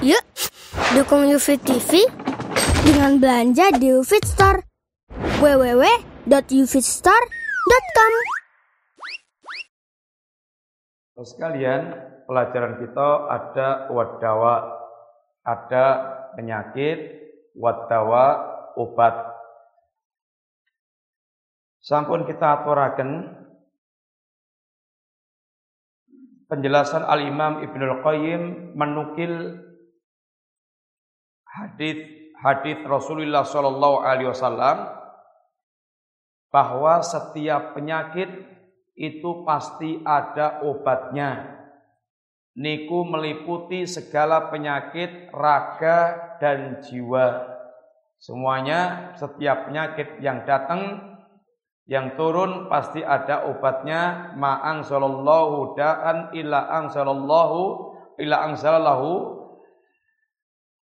Yuk, dukung UFIT TV dengan belanja di UFIT Store. www.ufitstore.com Sekalian, pelajaran kita ada wadawa, ada penyakit, wadawa, obat. Sampun kita aturaken penjelasan Al-Imam Ibnul Qayyim menukil hadis hadis Rasulullah Shallallahu Alaihi Wasallam bahwa setiap penyakit itu pasti ada obatnya. Niku meliputi segala penyakit raga dan jiwa. Semuanya setiap penyakit yang datang yang turun pasti ada obatnya. Ma'ang sallallahu da'an illa ang sallallahu illa ang sallallahu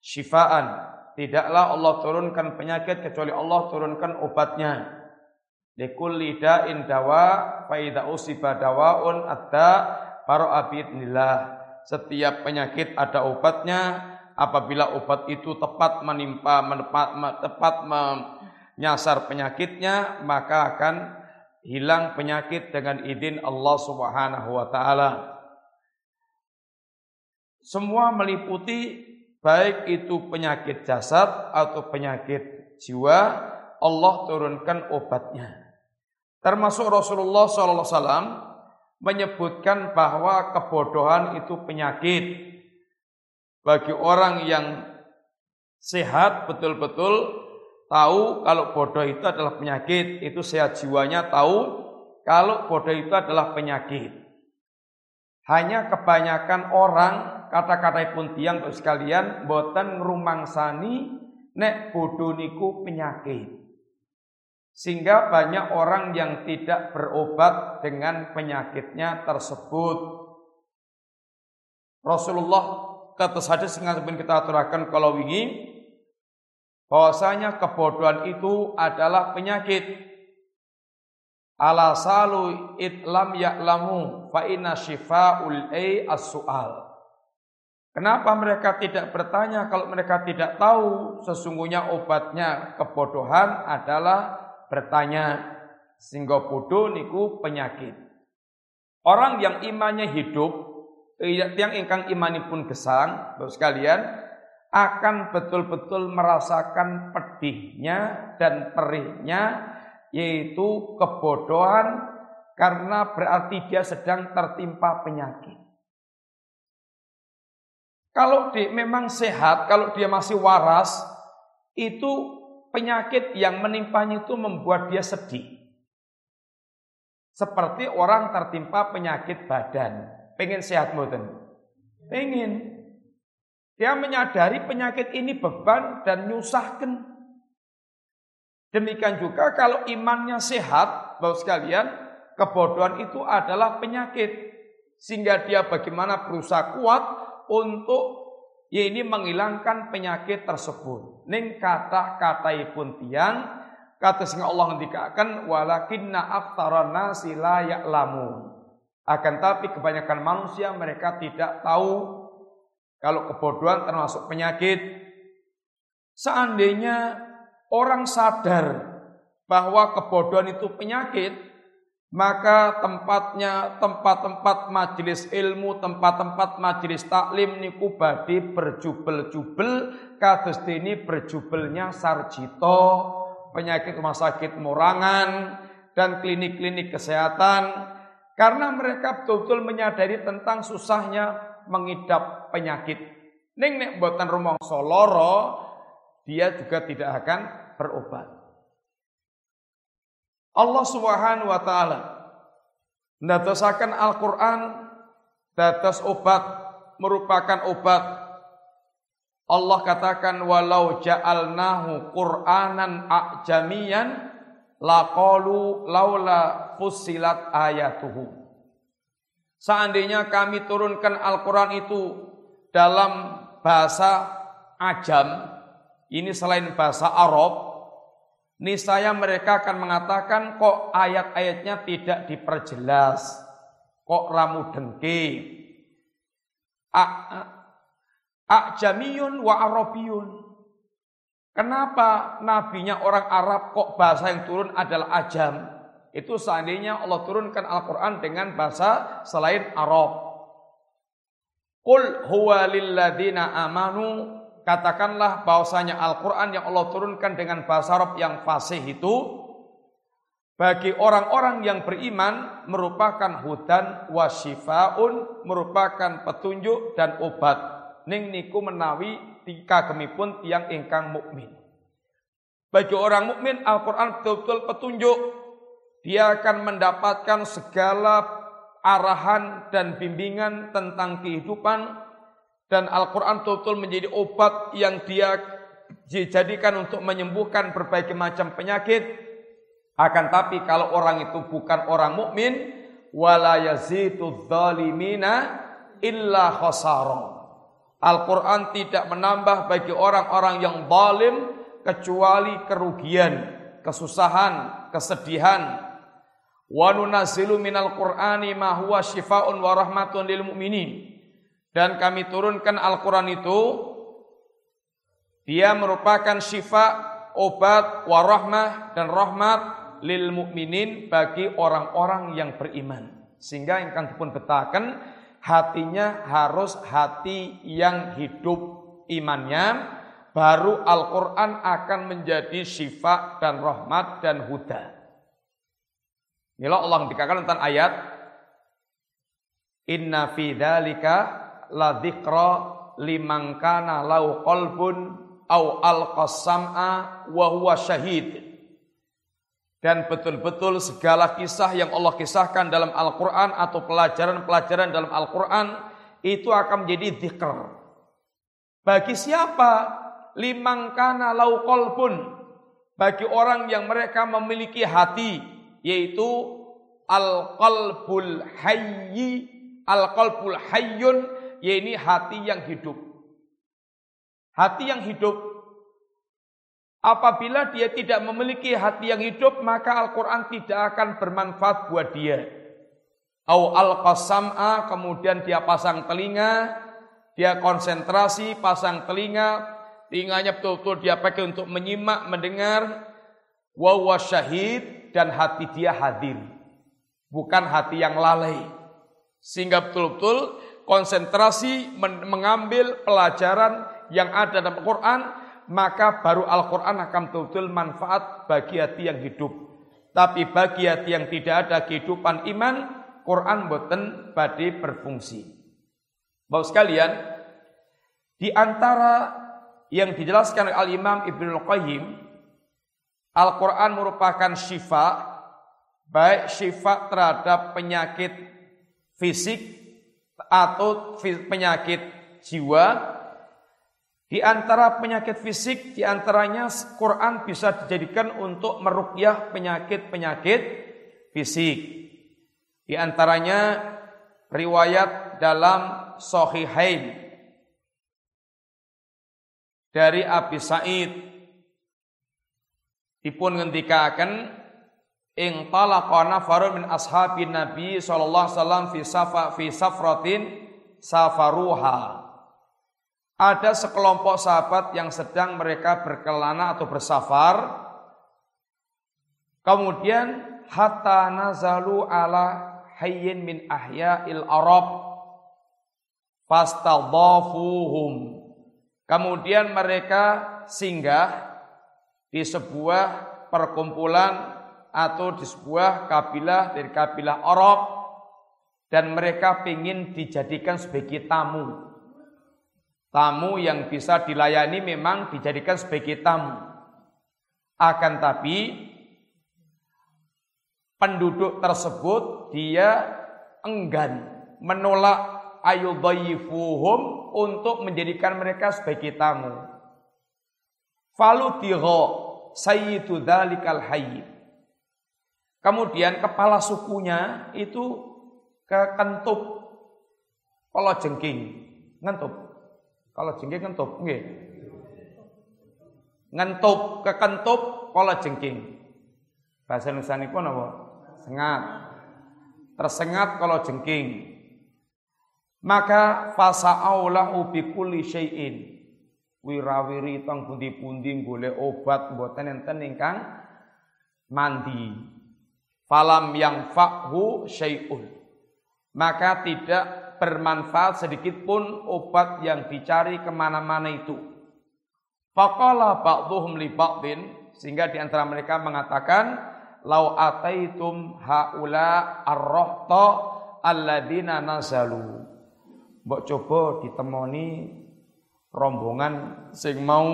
syifaan. Tidaklah Allah turunkan penyakit kecuali Allah turunkan obatnya. Likulli da'in dawa fa idza usiba dawaun atta para abidnillah. Setiap penyakit ada obatnya. Apabila obat itu tepat menimpa menepat, tepat menyasar penyakitnya, maka akan hilang penyakit dengan izin Allah Subhanahu wa taala. Semua meliputi baik itu penyakit jasad atau penyakit jiwa, Allah turunkan obatnya. Termasuk Rasulullah SAW menyebutkan bahwa kebodohan itu penyakit bagi orang yang sehat betul-betul tahu kalau bodoh itu adalah penyakit, itu sehat jiwanya tahu kalau bodoh itu adalah penyakit. Hanya kebanyakan orang kata-kata pun tiang untuk sekalian boten sani nek bodoh niku penyakit. Sehingga banyak orang yang tidak berobat dengan penyakitnya tersebut. Rasulullah kata hadis sehingga kita aturakan kalau wingi bahwasanya kebodohan itu adalah penyakit. Ala salu itlam ya'lamu fa inna shifa'ul ai as-su'al. Kenapa mereka tidak bertanya kalau mereka tidak tahu sesungguhnya obatnya kebodohan adalah bertanya sehingga bodoh niku penyakit. Orang yang imannya hidup, yang ingkang pun gesang, Bapak sekalian, akan betul-betul merasakan pedihnya dan perihnya yaitu kebodohan karena berarti dia sedang tertimpa penyakit. Kalau dia memang sehat, kalau dia masih waras, itu penyakit yang menimpanya itu membuat dia sedih. Seperti orang tertimpa penyakit badan. Pengen sehat mboten? Pengen. Dia menyadari penyakit ini beban dan nyusahkan. Demikian juga kalau imannya sehat, Bapak sekalian, kebodohan itu adalah penyakit. Sehingga dia bagaimana berusaha kuat untuk ya ini menghilangkan penyakit tersebut. Ning kata pun tiang kata sing Allah ngendikaken walakinna aktsaran nasi la. Akan tapi kebanyakan manusia mereka tidak tahu kalau kebodohan termasuk penyakit. Seandainya orang sadar bahwa kebodohan itu penyakit, maka tempatnya tempat-tempat majelis ilmu, tempat-tempat majelis taklim niku badhe berjubel-jubel kados ini berjubelnya sarjito, penyakit rumah sakit Morangan dan klinik-klinik kesehatan karena mereka betul-betul menyadari tentang susahnya mengidap penyakit. Ning nek buatan rumah soloro dia juga tidak akan berobat. Allah Subhanahu wa taala ndadosaken Al-Qur'an dados obat merupakan obat Allah katakan walau ja'alnahu Qur'anan a'jamiyan laqalu laula fusilat ayatuhu Seandainya kami turunkan Al-Quran itu dalam bahasa ajam, ini selain bahasa Arab, niscaya mereka akan mengatakan kok ayat-ayatnya tidak diperjelas, kok ramu dengki. Ajamiyun wa Arabiyun. Kenapa nabinya orang Arab kok bahasa yang turun adalah ajam? Itu seandainya Allah turunkan Al-Quran dengan bahasa selain Arab. Qul huwa lilladina amanu Katakanlah bahwasanya Al-Quran yang Allah turunkan dengan bahasa Arab yang fasih itu bagi orang-orang yang beriman merupakan hudan wasyifaun merupakan petunjuk dan obat ning niku menawi tika gemipun tiang ingkang mukmin. Bagi orang mukmin Al-Qur'an betul-betul petunjuk. Dia akan mendapatkan segala arahan dan bimbingan tentang kehidupan dan Al-Qur'an betul-betul menjadi obat yang dia dijadikan untuk menyembuhkan berbagai macam penyakit. Akan tapi kalau orang itu bukan orang mukmin, wala yazidu illa khasara. Al-Quran tidak menambah bagi orang-orang yang zalim kecuali kerugian, kesusahan, kesedihan. Wa nunazzilu minal Qur'ani ma huwa wa rahmatun lil mu'minin. Dan kami turunkan Al-Quran itu dia merupakan syifa, obat, warahmah dan rahmat lil mukminin bagi orang-orang yang beriman. Sehingga yang kan pun betakan hatinya harus hati yang hidup imannya, baru Al-Quran akan menjadi syifa dan rahmat dan huda. Inilah Allah dikatakan tentang ayat Inna fi dzalika la dzikra liman kana lau qalbun au alqasam'a wa huwa syahid. Dan betul-betul segala kisah yang Allah kisahkan dalam Al-Quran atau pelajaran-pelajaran dalam Al-Quran itu akan menjadi zikr. Bagi siapa? Limangkana laukol pun. Bagi orang yang mereka memiliki hati. Yaitu al-qalbul hayyi. Al-qalbul hayyun. Yaitu hati yang hidup. Hati yang hidup Apabila dia tidak memiliki hati yang hidup, maka Al-Quran tidak akan bermanfaat buat dia. Au al qasam'a kemudian dia pasang telinga, dia konsentrasi, pasang telinga, telinganya betul-betul dia pakai untuk menyimak, mendengar, wa syahid dan hati dia hadir. Bukan hati yang lalai. Sehingga betul-betul konsentrasi mengambil pelajaran yang ada dalam Al-Quran maka baru Al-Quran akan betul-betul manfaat bagi hati yang hidup. Tapi bagi hati yang tidak ada kehidupan iman, Quran boten badi berfungsi. Bapak sekalian, di antara yang dijelaskan oleh Al-Imam Ibnu Qayyim, Al-Quran merupakan syifa, baik syifa terhadap penyakit fisik atau penyakit jiwa di antara penyakit fisik, di antaranya Quran bisa dijadikan untuk merukyah penyakit-penyakit fisik. Di antaranya riwayat dalam Sahihain dari Abi Sa'id dipun ngendikaken ing talaqana farun min ashabin nabi sallallahu alaihi wasallam fi safa fi safratin safaruha ada sekelompok sahabat yang sedang mereka berkelana atau bersafar. Kemudian hatta nazalu ala hayyin min ahya'il Arab fastadhafuhum. Kemudian mereka singgah di sebuah perkumpulan atau di sebuah kabilah dari kabilah Arab dan mereka ingin dijadikan sebagai tamu Tamu yang bisa dilayani memang dijadikan sebagai tamu. Akan tapi penduduk tersebut dia enggan menolak ayudhayifuhum untuk menjadikan mereka sebagai tamu. Falutiho sayyidu dzalikal hayy. Kemudian kepala sukunya itu kekentup kalau jengking, ngentup. Kalau jengking ngentup, nggih. Ngentup, kekentup kala jengking. Bahasa Indonesia pun apa? Sengat. Tersengat kalau jengking. Maka fasa'aulahu bi kulli syai'in. Wirawiri tang pundi-pundi golek obat mboten enten ingkang mandi. Falam yang fakhu syai'un. Maka tidak bermanfaat sedikit pun obat yang dicari ke mana-mana itu. Faqala ba'duhum li ba'din sehingga di antara mereka mengatakan lau ataitum haula ar-rahta alladina nazalu. Mbok coba ditemoni rombongan sing mau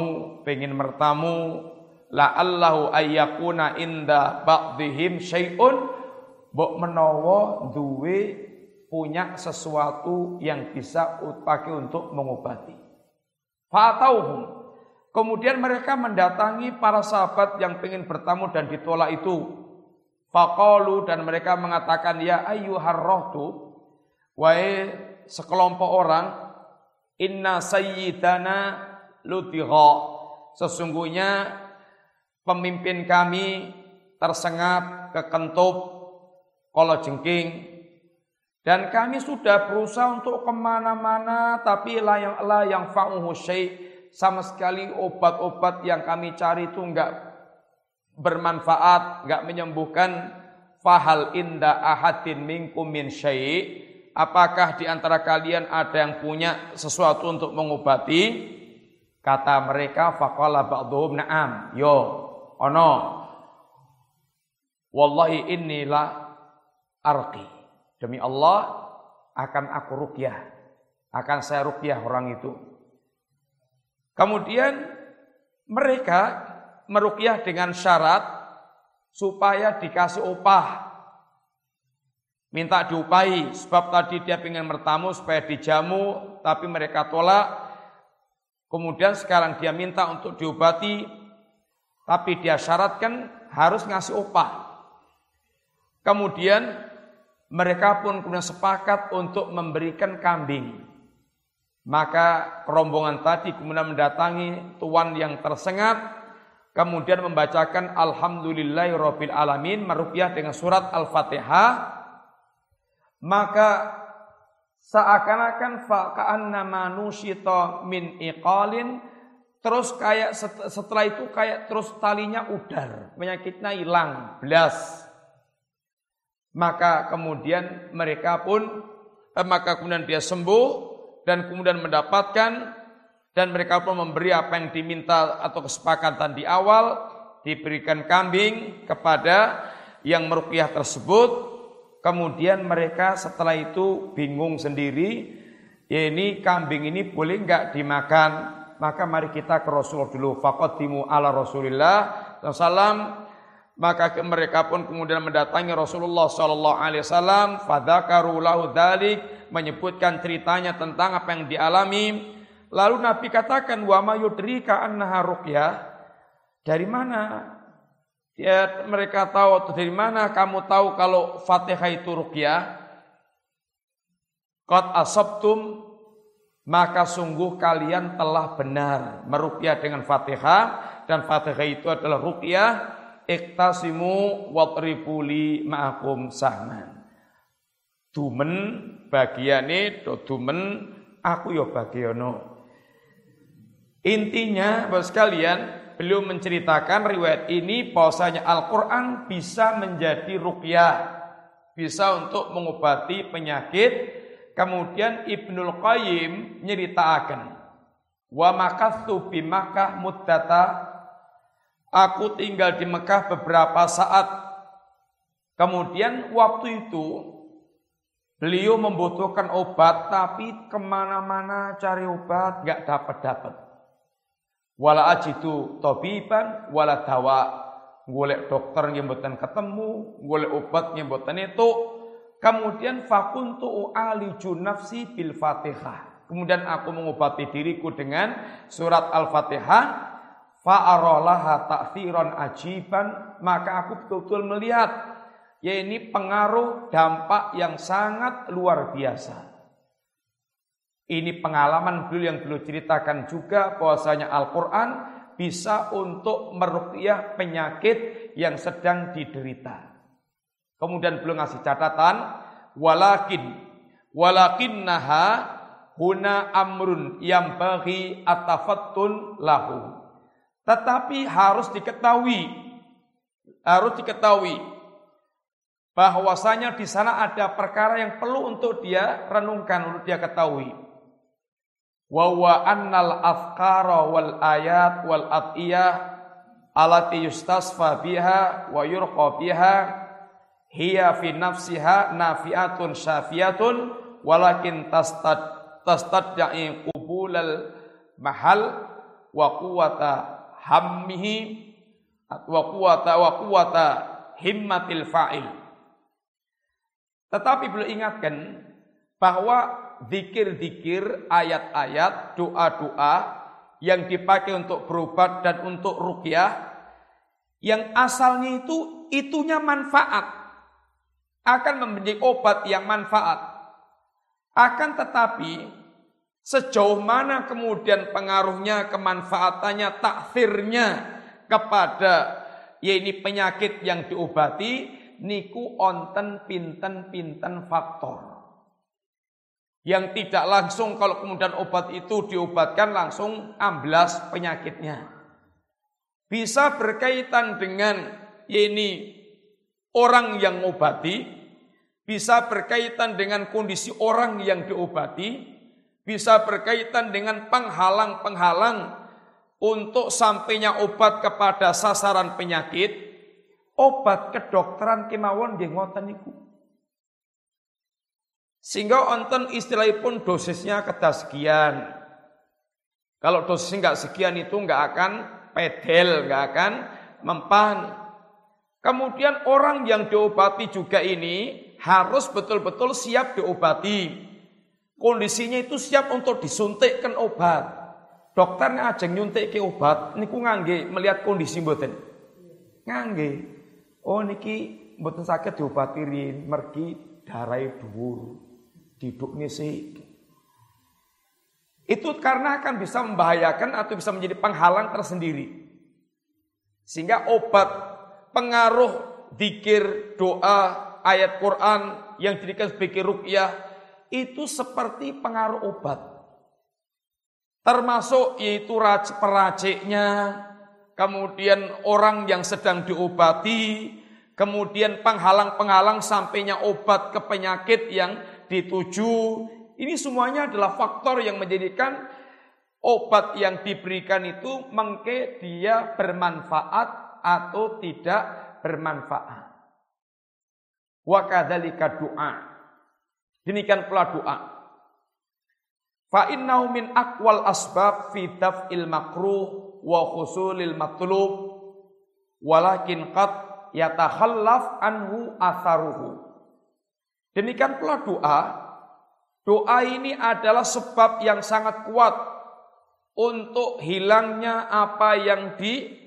pengen mertamu la allahu ayyakuna inda ba'dihim syai'un mbok menawa duwe punya sesuatu yang bisa pakai untuk mengobati. Fatauhum Kemudian mereka mendatangi para sahabat yang ingin bertamu dan ditolak itu. Faqalu dan mereka mengatakan ya ayyuhar rohtu wahai sekelompok orang inna sayyidana lutigha sesungguhnya pemimpin kami tersengat kekentup kalau jengking dan kami sudah berusaha untuk ke mana-mana tapi la yang fa'uhu sama sekali obat-obat yang kami cari itu enggak bermanfaat, enggak menyembuhkan. Fahal inda ahadin minkum min syai' Apakah di antara kalian ada yang punya sesuatu untuk mengobati? Kata mereka faqala ba'dhum na'am. Yo, ono. Wallahi inilah arqi. Demi Allah akan aku rukyah. Akan saya rukyah orang itu. Kemudian mereka merukyah dengan syarat supaya dikasih upah. Minta diupahi sebab tadi dia ingin bertamu supaya dijamu tapi mereka tolak. Kemudian sekarang dia minta untuk diobati tapi dia syaratkan harus ngasih upah. Kemudian mereka pun kemudian sepakat untuk memberikan kambing. Maka rombongan tadi kemudian mendatangi tuan yang tersengat, kemudian membacakan Alhamdulillahirabbil alamin merupiah dengan surat Al-Fatihah. Maka seakan-akan fa'ka'anna manusyita min iqalin terus kayak setelah itu kayak terus talinya udar, penyakitnya hilang, belas. Maka kemudian mereka pun eh, maka kemudian dia sembuh dan kemudian mendapatkan dan mereka pun memberi apa yang diminta atau kesepakatan di awal diberikan kambing kepada yang meruqyah tersebut kemudian mereka setelah itu bingung sendiri ya ini kambing ini boleh nggak dimakan maka mari kita ke Rasulullah dulu. Faqaddimu ala Rasulillah sallam maka mereka pun kemudian mendatangi Rasulullah sallallahu alaihi wasallam. Fadzakaru lahu dzalik menyebutkan ceritanya tentang apa yang dialami. Lalu Nabi katakan wa ma yudrika annaha dari mana? Ya mereka tahu atau dari mana? Kamu tahu kalau Fatihah itu ruqyah? Qad asabtum maka sungguh kalian telah benar meruqyah dengan Fatihah dan Fatihah itu adalah ruqyah iktasimu watribuli ma'akum sahman. Dumen bagiane do dumen aku yo bagiano. Intinya Bapak sekalian, beliau menceritakan riwayat ini bahwasanya Al-Qur'an bisa menjadi ruqyah, bisa untuk mengobati penyakit. Kemudian Ibnul Qayyim nyeritakan wa makathu bi Makkah muddata Aku tinggal di Mekah beberapa saat. Kemudian waktu itu beliau membutuhkan obat, tapi ke mana-mana cari obat nggak dapat dapat. Wala ajidu tobiban, wala dawa. Golek dokter nyembutan ketemu, golek obat nyembutan itu. Kemudian fakuntu ali nafsi bil fatihah. Kemudian aku mengobati diriku dengan surat al-fatihah fa'arolaha ta'thiran ajiban maka aku betul-betul melihat ya ini pengaruh dampak yang sangat luar biasa ini pengalaman beliau yang beliau ceritakan juga bahwasanya Al-Quran bisa untuk meruqyah penyakit yang sedang diderita. Kemudian beliau ngasih catatan, walakin walakinnaha huna amrun yang bagi atafattun lahu. Tetapi harus diketahui, harus diketahui bahwasanya di sana ada perkara yang perlu untuk dia renungkan, untuk dia ketahui. Wa wa annal afkara wal ayat wal atiyah alati yustasfa biha wa yurqa biha hiya fi nafsiha nafiatun syafiyatun walakin tastad tastad'i qubulal mahal wa quwata hammihi wa quwata wa quwata himmatil fa'il. Tetapi beliau ingatkan bahwa zikir-zikir, ayat-ayat, doa-doa yang dipakai untuk berobat dan untuk rukyah yang asalnya itu itunya manfaat akan menjadi obat yang manfaat. Akan tetapi sejauh mana kemudian pengaruhnya, kemanfaatannya, takfirnya kepada ya penyakit yang diobati niku onten pinten-pinten faktor. Yang tidak langsung kalau kemudian obat itu diobatkan langsung amblas penyakitnya. Bisa berkaitan dengan ya ini orang yang mengobati, bisa berkaitan dengan kondisi orang yang diobati, bisa berkaitan dengan penghalang-penghalang untuk sampainya obat kepada sasaran penyakit. Obat kedokteran kemawon nggih ngoten niku. Sehingga onten istilahipun dosisnya kedas sekian. Kalau dosisnya nggak sekian itu nggak akan pedel, nggak akan mempan. Kemudian orang yang diobati juga ini harus betul-betul siap diobati. Kondisinya itu siap untuk disuntikkan obat. Dokternya aja nyuntik ke obat, niku ngangge melihat kondisi mboten. Ngangge. Oh niki mboten sakit diobati rin, mergi darai dhuwur. Diduk ngisi. Itu karena akan bisa membahayakan atau bisa menjadi penghalang tersendiri. Sehingga obat pengaruh dikir, doa, ayat Quran yang dijadikan sebagai rukyah itu seperti pengaruh obat. Termasuk yaitu peraciknya, kemudian orang yang sedang diobati, kemudian penghalang-penghalang sampainya obat ke penyakit yang dituju. Ini semuanya adalah faktor yang menjadikan obat yang diberikan itu mengke dia bermanfaat atau tidak bermanfaat. Wa kadzalika doa. Demikian pula doa. Fa innahu min aqwal asbab fi daf'il makruh wa khusulil matlub walakin qad yatakhallaf anhu atharuhu. Demikian pula doa. Doa ini adalah sebab yang sangat kuat untuk hilangnya apa yang di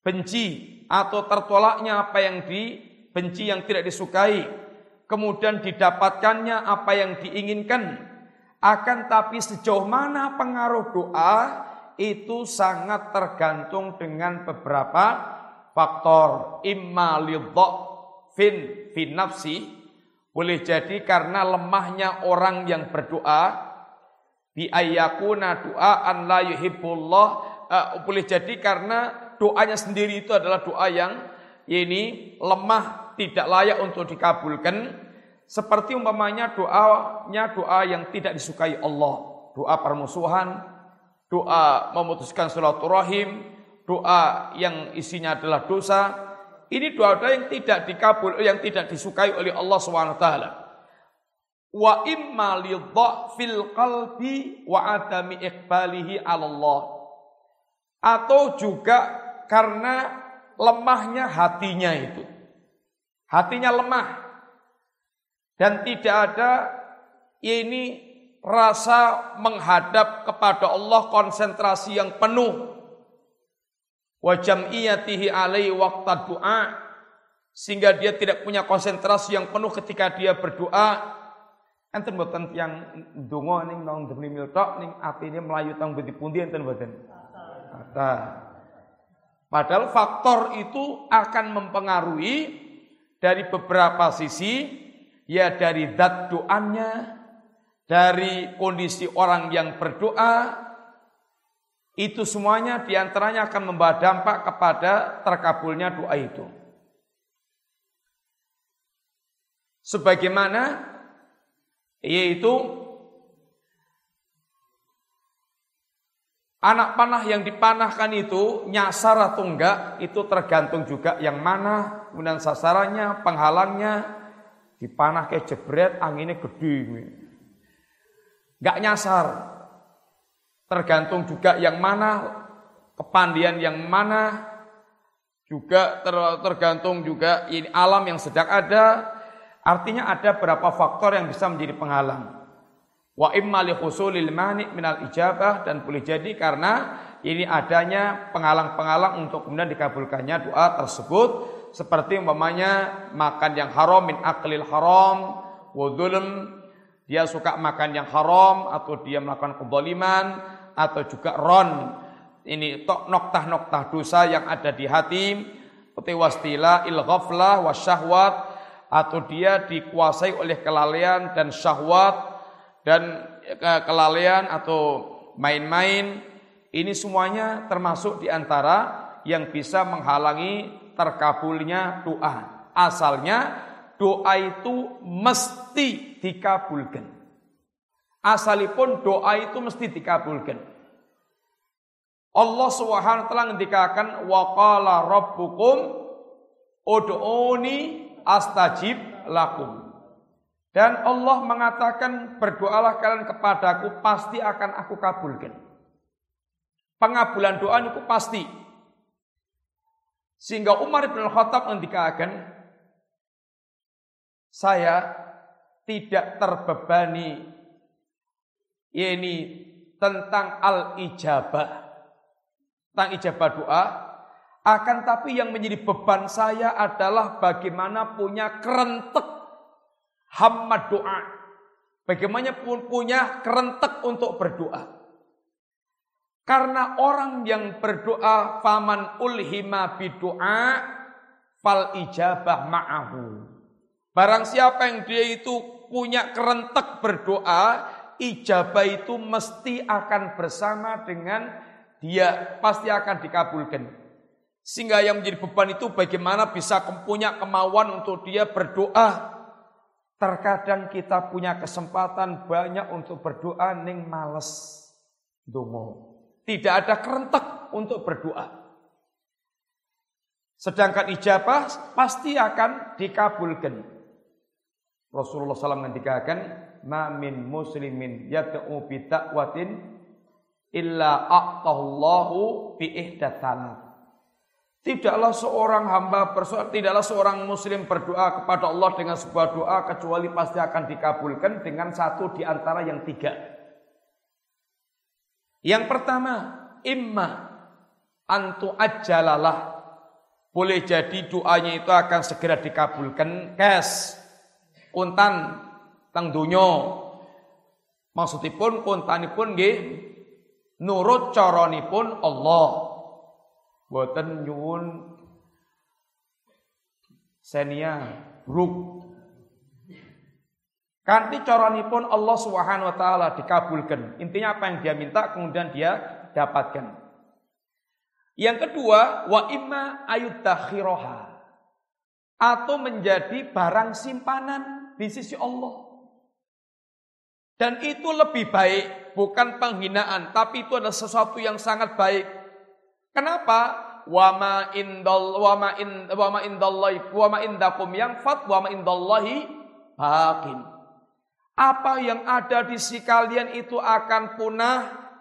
benci atau tertolaknya apa yang dibenci yang tidak disukai, kemudian didapatkannya apa yang diinginkan. Akan tapi sejauh mana pengaruh doa itu sangat tergantung dengan beberapa faktor. Imma fin fin nafsi boleh jadi karena lemahnya orang yang berdoa bi ayyakuna doa an la yuhibbullah uh, boleh jadi karena doanya sendiri itu adalah doa yang ini lemah, tidak layak untuk dikabulkan. Seperti umpamanya doanya doa yang tidak disukai Allah. Doa permusuhan, doa memutuskan silaturahim, doa yang isinya adalah dosa. Ini doa-doa yang tidak dikabul, yang tidak disukai oleh Allah SWT. Wa imma fil qalbi wa adami iqbalihi Allah. Atau juga karena lemahnya hatinya itu. Hatinya lemah. Dan tidak ada ini rasa menghadap kepada Allah konsentrasi yang penuh. Wa jam'iyatihi alai waqta doa sehingga dia tidak punya konsentrasi yang penuh ketika dia berdoa. Enten boten yang donga ning nang demi miltok ning atine melayu tang pundi enten boten. Kata. Padahal faktor itu akan mempengaruhi dari beberapa sisi, ya dari zat doanya, dari kondisi orang yang berdoa itu semuanya di antaranya akan membawa dampak kepada terkabulnya doa itu. Sebagaimana yaitu Anak panah yang dipanahkan itu nyasar atau enggak itu tergantung juga yang mana kemudian sasarannya, penghalangnya dipanah kayak jebret anginnya gede. Enggak nyasar. Tergantung juga yang mana kepandian yang mana juga ter, tergantung juga ini alam yang sedang ada. Artinya ada beberapa faktor yang bisa menjadi penghalang. Wa imma li husulil mani minal ijabah dan boleh jadi karena ini adanya penghalang-penghalang untuk kemudian dikabulkannya doa tersebut. Seperti umpamanya makan yang haram min aklil haram wa dia suka makan yang haram atau dia melakukan kezaliman atau juga ron ini tok noktah-noktah dosa yang ada di hati seperti wastila il ghaflah wasyahwat atau dia dikuasai oleh kelalaian dan syahwat dan kelalaian atau main-main ini semuanya termasuk di antara yang bisa menghalangi terkabulnya doa. Asalnya doa itu mesti dikabulkan. Asalipun doa itu mesti dikabulkan. Allah Subhanahu wa taala ngendikaken wa qala rabbukum ud'uni astajib lakum. Dan Allah mengatakan berdoalah kalian kepadaku pasti akan aku kabulkan. Pengabulan doa itu pasti. Sehingga Umar bin Khattab mengatakan saya tidak terbebani ini tentang al-ijabah tentang ijabah doa akan tapi yang menjadi beban saya adalah bagaimana punya kerentek hamad doa. Bagaimana pun punya kerentek untuk berdoa. Karena orang yang berdoa faman ulhima bidoa fal ijabah ma'ahu. Barang siapa yang dia itu punya kerentek berdoa, ijabah itu mesti akan bersama dengan dia, pasti akan dikabulkan. Sehingga yang menjadi beban itu bagaimana bisa punya kemauan untuk dia berdoa Terkadang kita punya kesempatan banyak untuk berdoa ning males dongo. Tidak ada kerentek untuk berdoa. Sedangkan ijabah pasti akan dikabulkan. Rasulullah SAW mengatakan, "Ma min muslimin yad'u bi illa a'tahullahu bi ihdatsalat." Tidaklah seorang hamba bersoal, tidaklah seorang muslim berdoa kepada Allah dengan sebuah doa kecuali pasti akan dikabulkan dengan satu di antara yang tiga. Yang pertama, imma antu ajalalah. Boleh jadi doanya itu akan segera dikabulkan. Kes, kuntan, tang dunyo. Maksudipun kuntanipun nggih nurut caranipun Allah. Boten nyuwun senia bruk. Kanti pun Allah Subhanahu wa taala dikabulkan. Intinya apa yang dia minta kemudian dia dapatkan. Yang kedua, wa imma ayudakhiroha atau menjadi barang simpanan di sisi Allah. Dan itu lebih baik, bukan penghinaan, tapi itu adalah sesuatu yang sangat baik. Kenapa? Wama indal wama in wama indallahi wama indakum yang fat wama indallahi bakin. Apa yang ada di sisi kalian itu akan punah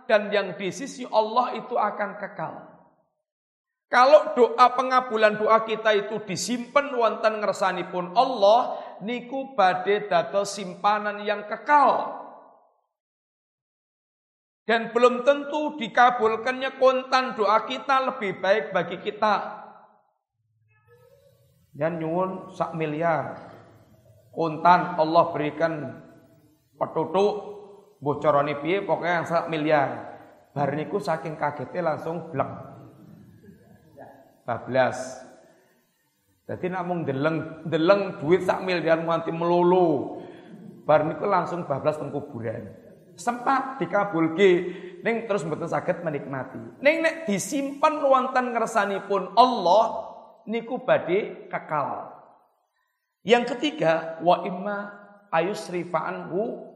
dan yang di sisi Allah itu akan kekal. Kalau doa pengabulan doa kita itu disimpan wonten ngersanipun Allah niku badhe dados simpanan yang kekal dan belum tentu dikabulkannya kontan doa kita lebih baik bagi kita. Dan nyuwun sak miliar. Kontan Allah berikan petutuk bocoroni piye pokoknya yang sak miliar. Bar niku saking kagetnya langsung blek. Bablas. Jadi namun deleng deleng duit sak miliar nganti melulu. bar niku langsung bablas teng kuburan. Sempat dikabulke ning terus mboten saged menikmati. Ning nek disimpen wonten ngersanipun Allah niku badhe kekal. Yang ketiga wa imma ayusrifa'anhu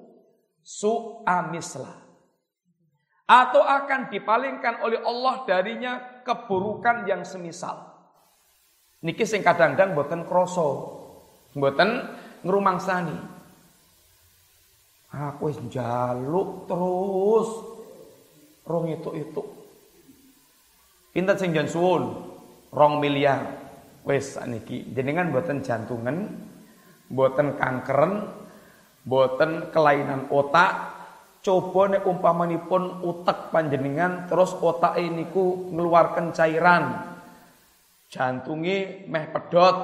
su'amislah atau akan dipalingkan oleh Allah darinya keburukan yang semisal. Niki sing kadang-kadang boten kroso, boten ngrumangsani. Aku wis njaluk terus rong itu itu. Pinten sing jan suwun? Rong miliar. Wis niki jenengan boten jantungan, boten kankeren, boten kelainan otak, Coba nek umpamanipun utek panjenengan terus otak ini ku ngeluarkan cairan. Jantungi meh pedot.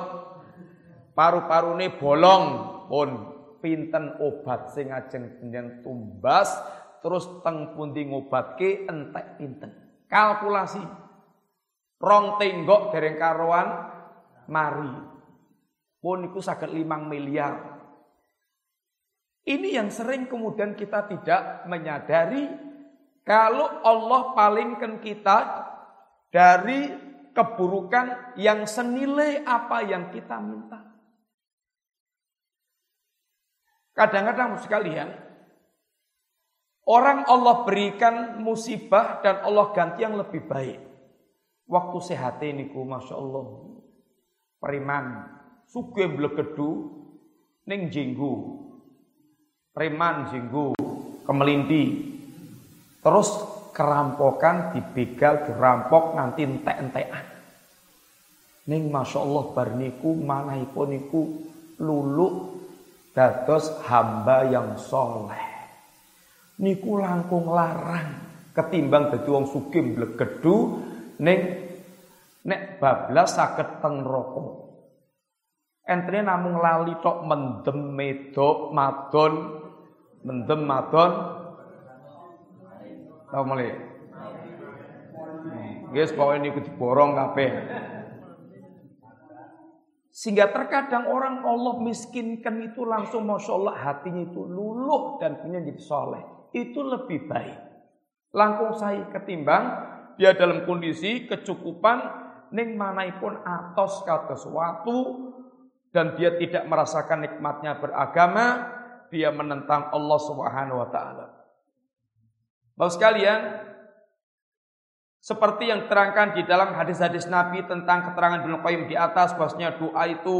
Paru-parune bolong pun pinten obat sing ajeng panjenengan tumbas terus teng pundi ngobatke entek pinten. Kalkulasi. Rong tenggok dereng karuan mari. Pun iku saged 5 miliar. Ini yang sering kemudian kita tidak menyadari kalau Allah palingkan kita dari keburukan yang senilai apa yang kita minta. Kadang-kadang sekalian, orang Allah berikan musibah dan Allah ganti yang lebih baik. Waktu sehat ini ku, masya Allah, periman, yang blegedu, ning jinggu, preman jinggu, kemelinti. Terus kerampokan dibegal, dirampok nganti entek-entekan. Ning Masya Allah bar niku manahipun niku lulu dados hamba yang soleh. Niku langkung larang ketimbang dadi wong sugih blegedu ning nek bablas saged teng neraka. Entene namung lali tok mendem medok madon mendem madon tau mulai guys pokoknya ini diborong kabeh sehingga terkadang orang Allah miskinkan itu langsung Masya Allah hatinya itu luluh dan punya jadi soleh. Itu lebih baik. Langkung saya ketimbang dia dalam kondisi kecukupan ning manaipun atos kata sesuatu dan dia tidak merasakan nikmatnya beragama dia menentang Allah Subhanahu wa taala. Bapak sekalian, seperti yang terangkan di dalam hadis-hadis Nabi tentang keterangan Ibnu Qayyim di atas bahwasanya doa itu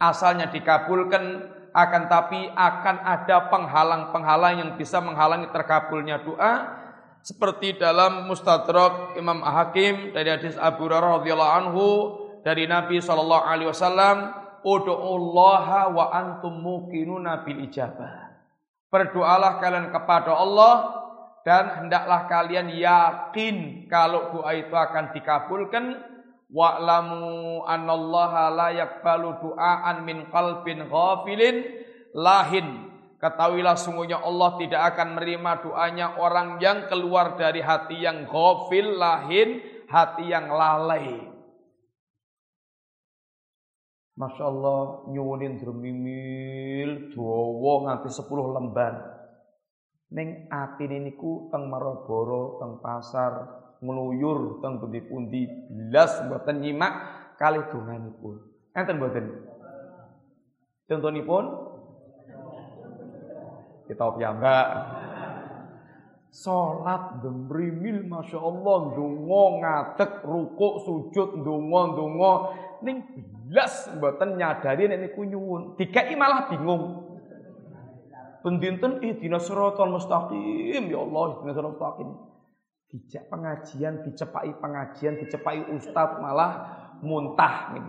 asalnya dikabulkan akan tapi akan ada penghalang-penghalang yang bisa menghalangi terkabulnya doa seperti dalam Mustadrak Imam Hakim dari hadis Abu Hurairah radhiyallahu anhu dari Nabi sallallahu alaihi wasallam Udu'ullaha wa antum muqinuna bil ijabah. Berdoalah kalian kepada Allah dan hendaklah kalian yakin kalau doa itu akan dikabulkan. Wa'lamu annallaha la yakbalu du'aan min qalbin ghafilin lahin. Ketahuilah sungguhnya Allah tidak akan menerima doanya orang yang keluar dari hati yang ghafil lahin, hati yang lalai. Masya Allah nyuwunin dremimil dawa nganti 10 lembar. Ning atine niku teng Maroboro, teng pasar, ngluyur teng pundi-pundi belas mboten nyimak kalih donganipun. Enten mboten? Contonipun kita piyambak. Salat demrimil Masya Allah Ndungo ngadek rukuk sujud Ndungo ndungo Ning belas mboten nyadari nek niku nyuwun Dikai malah bingung Pendinten ihdina siratal mustaqim ya Allah ihdina siratal mustaqim Dijak pengajian dicepai pengajian dicepai ustaz malah muntah nih.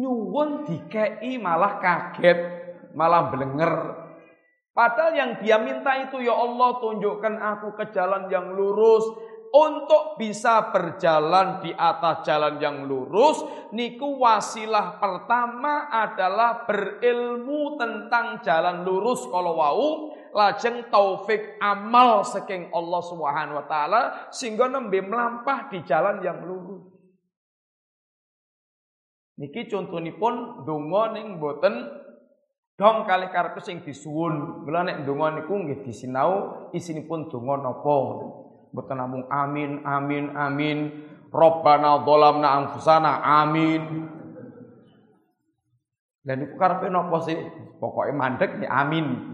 Nyuwun dikai malah kaget malah belenger Padahal yang dia minta itu ya Allah tunjukkan aku ke jalan yang lurus. Untuk bisa berjalan di atas jalan yang lurus, niku wasilah pertama adalah berilmu tentang jalan lurus kalau wau lajeng taufik amal saking Allah Subhanahu wa taala sehingga nembe melampah di jalan yang lurus. Niki contohipun donga ning boten dong kali karepe sing disuwun. Mula nek ndonga niku nggih disinau isinipun donga napa. Mboten namung amin amin amin. Rabbana dzalamna anfusana amin. Dan niku karepe napa sih? Pokoke mandek ya amin.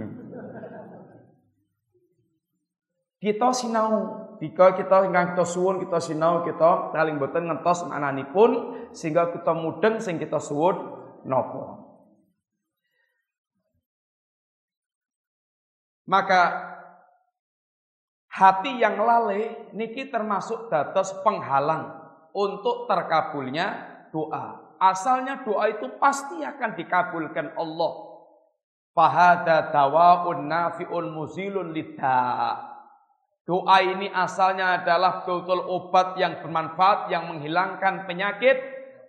Kita sinau jika kita ingkang kita suwun, kita sinau, kita paling boten ngentos mananipun sehingga kita mudeng sing kita suwun napa. Maka hati yang lalai niki termasuk dados penghalang untuk terkabulnya doa. Asalnya doa itu pasti akan dikabulkan Allah. Fahada dawaun nafi'un muzilun lidah. Doa ini asalnya adalah betul-betul obat yang bermanfaat yang menghilangkan penyakit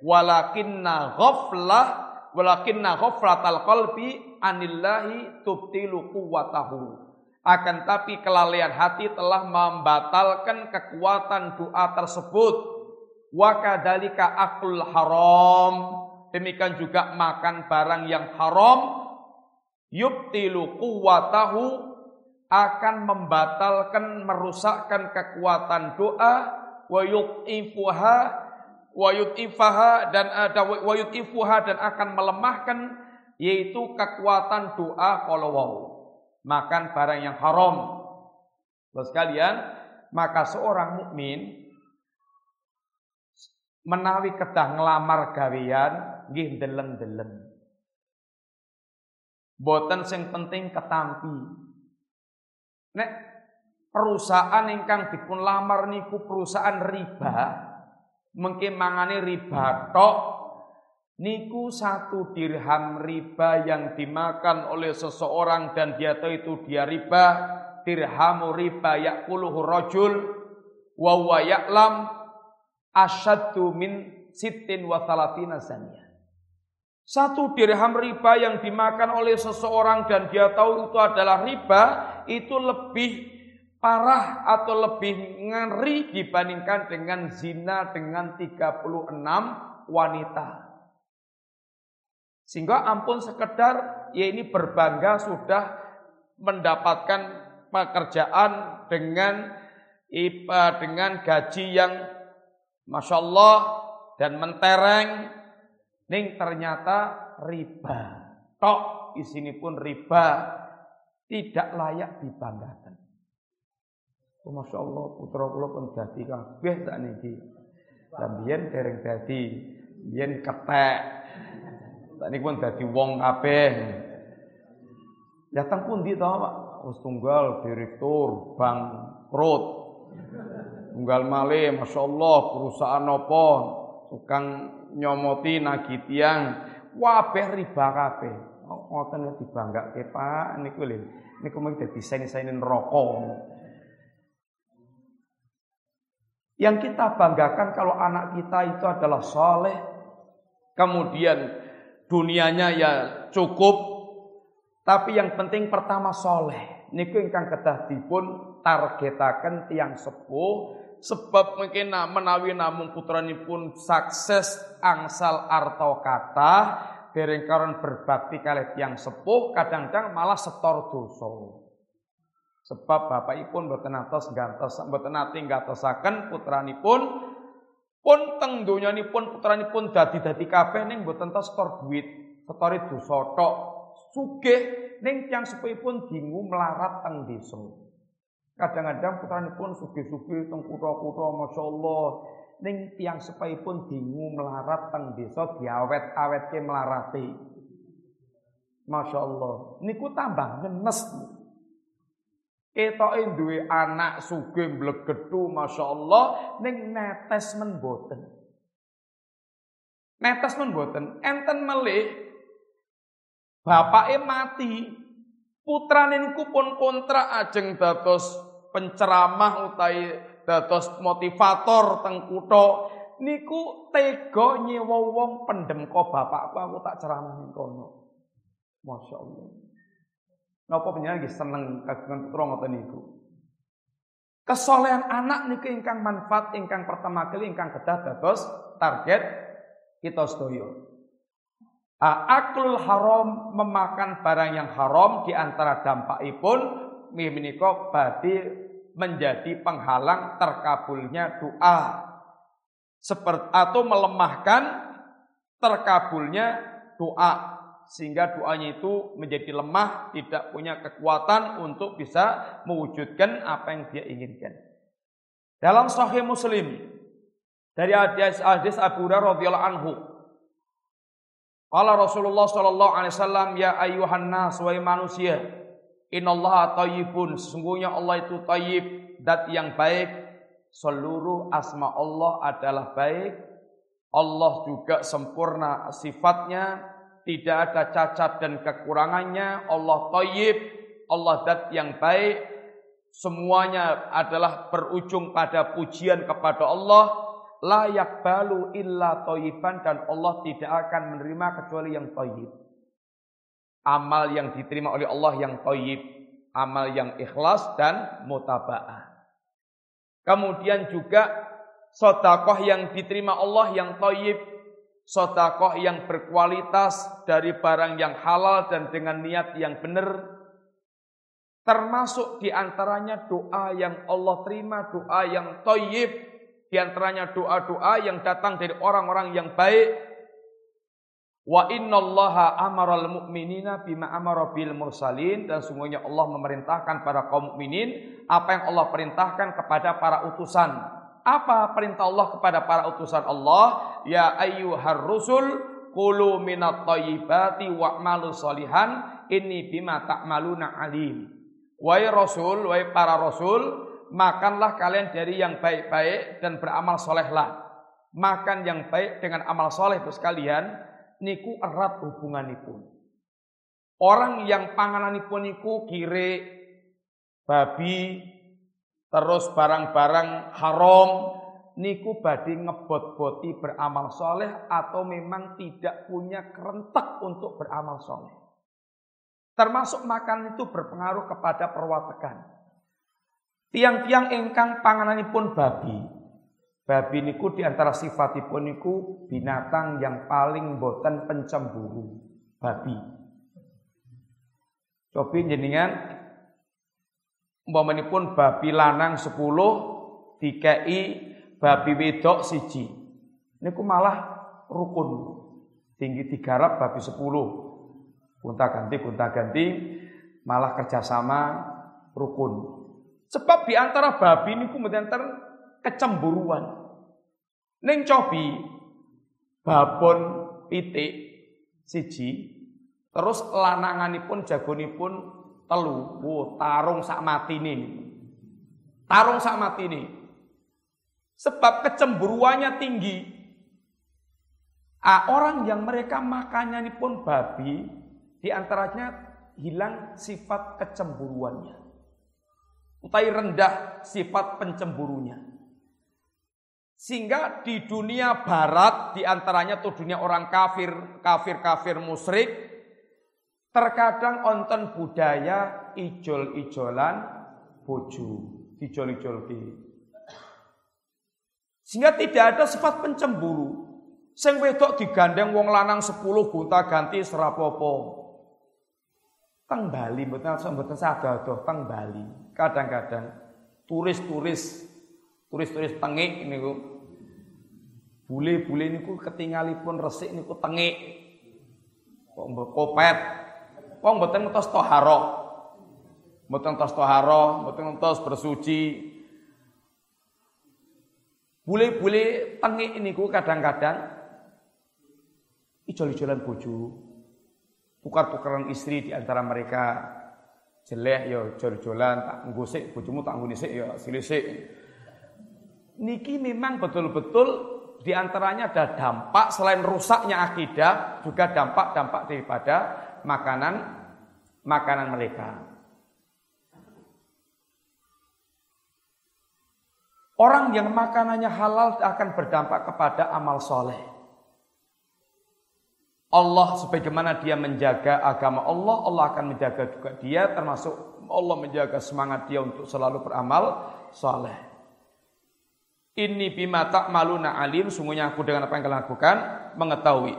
walakinna ghaflah walakinna ghaflatal qalbi anillahi tubtilu quwwatahu akan tapi kelalaian hati telah membatalkan kekuatan doa tersebut. Wa kadzalika akul haram. Demikian juga makan barang yang haram. Yubtilu quwwatahu. Akan membatalkan merusakkan kekuatan doa. Wa yutifuha wa yutifaha dan ada wa yutifuha dan akan melemahkan yaitu kekuatan doa kalau wow makan barang yang haram. Terus sekalian, maka seorang mukmin menawi kedah ngelamar gawean nggih deleng-deleng. Boten sing penting ketampi. Nek perusahaan ingkang dipun lamar niku perusahaan riba, mengke mangane riba tok niku satu dirham riba yang dimakan oleh seseorang dan dia tahu itu dia riba dirhamu riba yakuluhu rajul wa huwa ya'lam asyaddu min sittin wa thalathina satu dirham riba yang dimakan oleh seseorang dan dia tahu itu adalah riba, itu lebih parah atau lebih ngeri dibandingkan dengan zina dengan 36 wanita. Sehingga ampun sekedar ya ini berbangga sudah mendapatkan pekerjaan dengan IPA dengan gaji yang Masya Allah dan mentereng Ning ternyata riba. Tok isini pun riba tidak layak dibanggakan. Oh, Masya Allah putra kula pun dadi kabeh sak niki. Dan biyen dereng dadi, biyen ketek. Sak pun dadi wong kabeh. Datang pun di tahu Pak? Tunggal direktur bank perut. Tunggal malih Masya Allah perusahaan apa tukang nyomoti nagih tiang wabeh riba kabeh. Oh, ngoten ya dibanggake Pak niku lho. Niku mau dadi sain-sainin rokok. Yang kita banggakan kalau anak kita itu adalah soleh, kemudian dunianya ya cukup, tapi yang penting pertama soleh. Niku ingkang kedah dipun targetaken tiang sepuh sebab mungkin menawi namung putranipun sukses angsal arto kata dereng karon berbakti kali tiang sepuh kadang-kadang malah setor dosa. Sebab bapakipun boten atos gantos boten ati gatosaken putranipun pun teng donyanipun putranipun dadi-dadi kabeh ning boten tos setor duit, setore dosa tok. Sugih ning tiang sepuhipun dingu melarat teng desa. Kadang-kadang putranipun sugi-sugi teng kutha-kutha masyaallah ning tiang pun dingu melarat teng desa diawet-awetke melarati. Masyaallah. Niku tambah ngenes. Ketoke duwe anak sugih mblegedhu masyaallah ning netes men boten. Netes men boten. Enten melih bapake mati Putrane niku pun kontra ajeng dados penceramah utai dados motivator teng niku tega nyewa wong pendem ko bapakku aku tak ceramah ning kono. Masya Allah. Napa panjenengan nggih seneng kagungan putra ngoten niku? Kesolehan anak niku ingkang manfaat ingkang pertama kali ingkang kedah dados target kita sedaya. Aklul haram memakan barang yang haram di antara dampakipun menika badhe menjadi penghalang terkabulnya doa. Seperti atau melemahkan terkabulnya doa sehingga doanya itu menjadi lemah, tidak punya kekuatan untuk bisa mewujudkan apa yang dia inginkan. Dalam Sahih Muslim dari hadis-hadis Abu Hurairah radhiyallahu anhu, Qala Rasulullah sallallahu alaihi wasallam ya ayyuhan nas wa manusia innallaha thayyibun sesungguhnya Allah itu thayyib dat yang baik. Seluruh asma Allah adalah baik. Allah juga sempurna sifatnya tidak ada cacat dan kekurangannya. Allah toyib, Allah dat yang baik. Semuanya adalah berujung pada pujian kepada Allah. Layak balu illa toyiban dan Allah tidak akan menerima kecuali yang toyib. Amal yang diterima oleh Allah yang toyib. Amal yang ikhlas dan mutaba'ah. Kemudian juga sodakoh yang diterima Allah yang toyib sodakoh yang berkualitas dari barang yang halal dan dengan niat yang benar. Termasuk di antaranya doa yang Allah terima, doa yang toyib. Di antaranya doa-doa yang datang dari orang-orang yang baik. Wa innallaha amaral mu'minina bima amara bil mursalin dan sungguhnya Allah memerintahkan para kaum mukminin apa yang Allah perintahkan kepada para utusan. Apa perintah Allah kepada para utusan Allah? Ya ayyuhar rusul kulu minat thayyibati wa'malu salihan ini bima ta'maluna alim. Wahai rasul, wahai para rasul, makanlah kalian dari yang baik-baik dan beramal solehlah. Makan yang baik dengan amal soleh itu sekalian, niku erat hubunganipun. Orang yang pangananipun niku kire, babi, terus barang-barang haram niku badi ngebot-boti beramal soleh atau memang tidak punya kerentak untuk beramal soleh. Termasuk makan itu berpengaruh kepada perwatekan. Tiang-tiang engkang pangananipun babi. Babi niku di antara sifatipun niku binatang yang paling boten pencemburu. Babi. Cobi jenengan umpamanipun babi lanang 10 dikei babi wedok siji. Niku malah rukun. Tinggi digarap babi 10. Gunta ganti gunta ganti malah kerjasama rukun. Sebab di antara babi niku mboten kecemburuan. Ning cobi babon pitik siji terus lananganipun jagonipun telu. Wow, tarung sak mati ini. Tarung sak mati ini. Sebab kecemburuannya tinggi. Ah, orang yang mereka makannya ini pun babi, di antaranya hilang sifat kecemburuannya. Utai rendah sifat pencemburunya. Sehingga di dunia barat, di antaranya tuh dunia orang kafir, kafir-kafir musyrik, Terkadang onten budaya ijol-ijolan bojo, dijol-ijolke. Sehingga tidak ada sifat pencemburu. Sing wedok digandeng wong lanang 10 gonta ganti serapopo. Teng Bali mboten mboten sadado teng Bali. Kadang-kadang turis-turis turis-turis tengik niku bule-bule niku ketinggalipun resik niku tengik. Kok kopet Wong mboten ngentos toharo. Mboten ngentos toharo, mboten ngentos bersuci. Bule-bule tengik niku kadang-kadang ijol-ijolan bojo. Tukar-tukaran istri di antara mereka. Jelek ya jol-jolan tak ngusik bojomu tak ngusik ya silisik. Niki memang betul-betul di antaranya ada dampak selain rusaknya akidah juga dampak-dampak daripada makanan makanan mereka. Orang yang makanannya halal akan berdampak kepada amal soleh. Allah sebagaimana dia menjaga agama Allah, Allah akan menjaga juga dia termasuk Allah menjaga semangat dia untuk selalu beramal soleh. Ini bima tak maluna alim, sungguhnya aku dengan apa yang kalian lakukan mengetahui.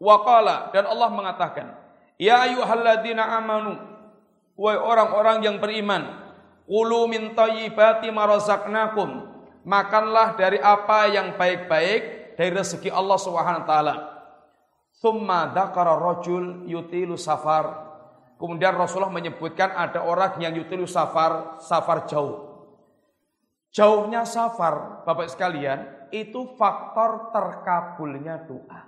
Waqala dan Allah mengatakan, Ya ayyuhalladzina amanu, wahai orang-orang yang beriman, qulu min thayyibati ma razaqnakum. Makanlah dari apa yang baik-baik dari rezeki Allah taala. Thumma dzakara rajul yutilu safar. Kemudian Rasulullah menyebutkan ada orang yang yutilu safar, safar jauh. Jauhnya safar, Bapak sekalian, itu faktor terkabulnya doa.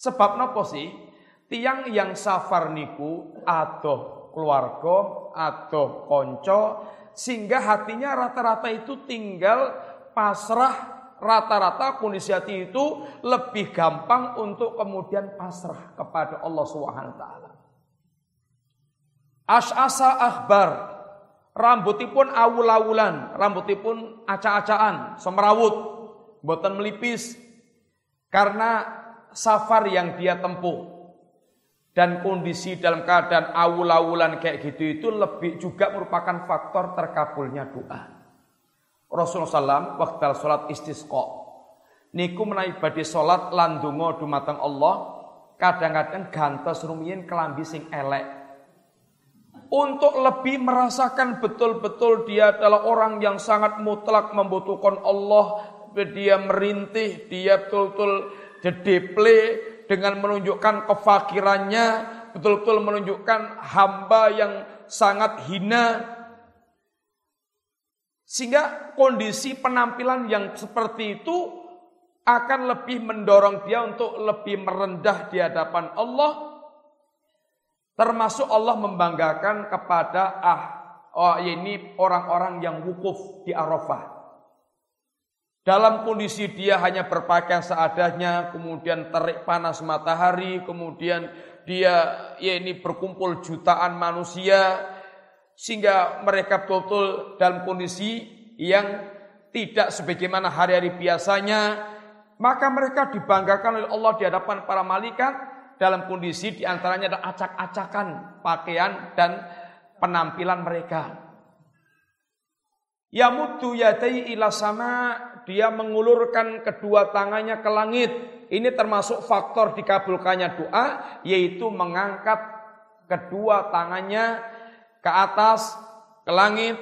Sebab nopo sih? Tiang yang safar niku atau keluarga atau konco sehingga hatinya rata-rata itu tinggal pasrah. Rata-rata kondisi hati itu lebih gampang untuk kemudian pasrah kepada Allah Subhanahu taala. As'asa akhbar. Rambutipun awul-awulan, rambutipun acak-acakan, semerawut, boten melipis. Karena safar yang dia tempuh dan kondisi dalam keadaan awul-awulan kayak gitu itu lebih juga merupakan faktor terkabulnya doa. Rasulullah SAW waktu sholat istisqa niku menaik badi sholat landungo dumateng Allah kadang-kadang gantos rumiyin kelambi sing elek untuk lebih merasakan betul-betul dia adalah orang yang sangat mutlak membutuhkan Allah dia merintih dia betul-betul dedeple dengan menunjukkan kefakirannya, betul-betul menunjukkan hamba yang sangat hina. Sehingga kondisi penampilan yang seperti itu akan lebih mendorong dia untuk lebih merendah di hadapan Allah. Termasuk Allah membanggakan kepada ah oh ini orang-orang yang wukuf di Arafah. Dalam kondisi dia hanya berpakaian seadanya, kemudian terik panas matahari, kemudian dia ya ini berkumpul jutaan manusia, sehingga mereka betul-betul dalam kondisi yang tidak sebagaimana hari-hari biasanya, maka mereka dibanggakan oleh Allah di hadapan para malaikat dalam kondisi di antaranya ada acak-acakan pakaian dan penampilan mereka. Yamutu yadai ila sama dia mengulurkan kedua tangannya ke langit. Ini termasuk faktor dikabulkannya doa, yaitu mengangkat kedua tangannya ke atas, ke langit.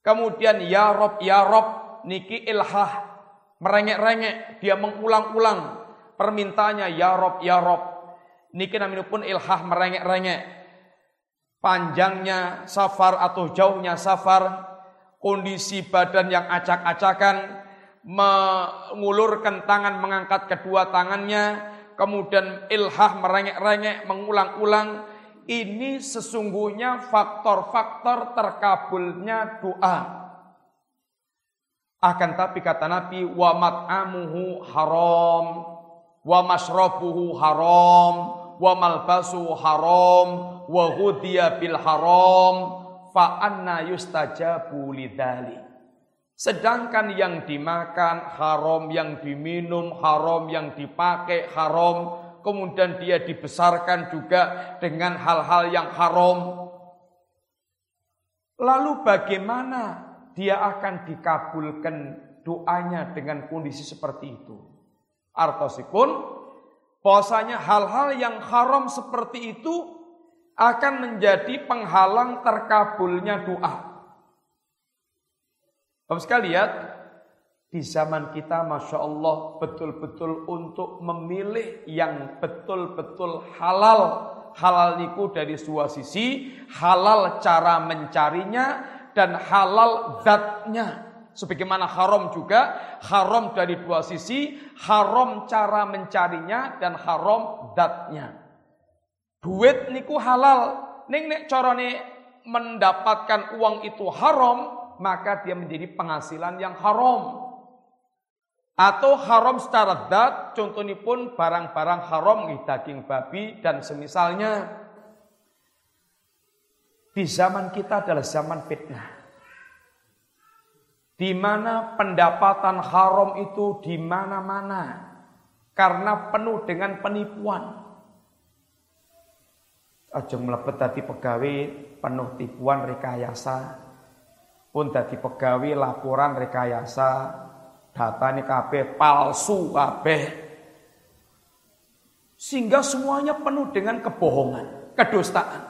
Kemudian ya Rob, ya Rob, niki ilhah, merengek-rengek, dia mengulang-ulang permintaannya ya Rob, ya Rob. Niki namanya pun ilhah merengek-rengek. Panjangnya safar atau jauhnya safar, kondisi badan yang acak-acakan, mengulurkan tangan mengangkat kedua tangannya, kemudian ilhah merengek-rengek mengulang-ulang, ini sesungguhnya faktor-faktor terkabulnya doa. Akan tapi kata Nabi, wa mat'amuhu haram, wa masrabuhu haram, wa malbasu haram, wa bil haram, fa anna yustajabu lidzalik. Sedangkan yang dimakan haram, yang diminum haram, yang dipakai haram, kemudian dia dibesarkan juga dengan hal-hal yang haram. Lalu bagaimana dia akan dikabulkan doanya dengan kondisi seperti itu? Artosipun, bahwasanya hal-hal yang haram seperti itu akan menjadi penghalang terkabulnya doa. Bapak sekalian, di zaman kita Masya Allah betul-betul untuk memilih yang betul-betul halal. Halal niku dari dua sisi, halal cara mencarinya dan halal zatnya. Sebagaimana haram juga, haram dari dua sisi, haram cara mencarinya dan haram zatnya. Duit niku halal, ning nek carane mendapatkan uang itu haram, maka dia menjadi penghasilan yang haram. Atau haram secara dat, contohnya pun barang-barang haram, daging babi dan semisalnya. Di zaman kita adalah zaman fitnah. Di mana pendapatan haram itu di mana-mana. Karena penuh dengan penipuan. Aja mlebet tadi pegawai penuh tipuan rekayasa pun dadi pegawai laporan rekayasa data ini kabeh palsu kabeh Sehingga semuanya penuh dengan kebohongan, kedustaan.